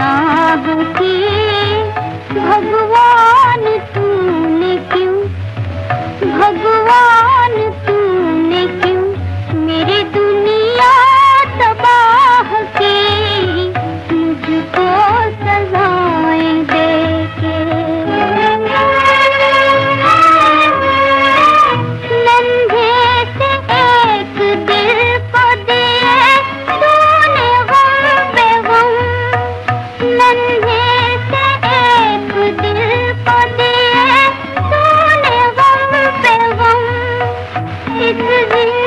नाग की भगवान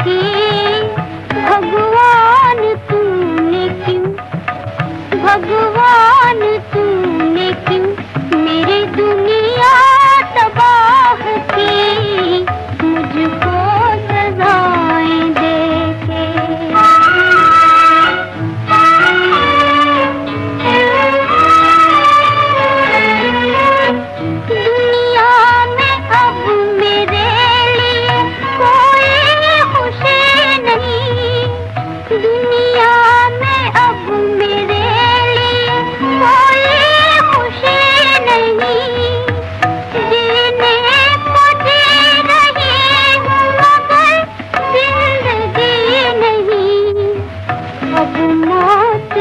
की। भगवान तूने क्यों भगवान तू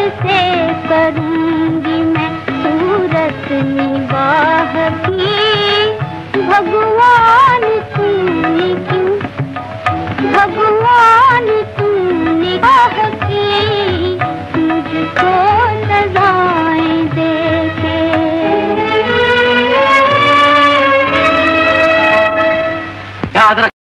किसे करूँगी मैं सूरत निगाह की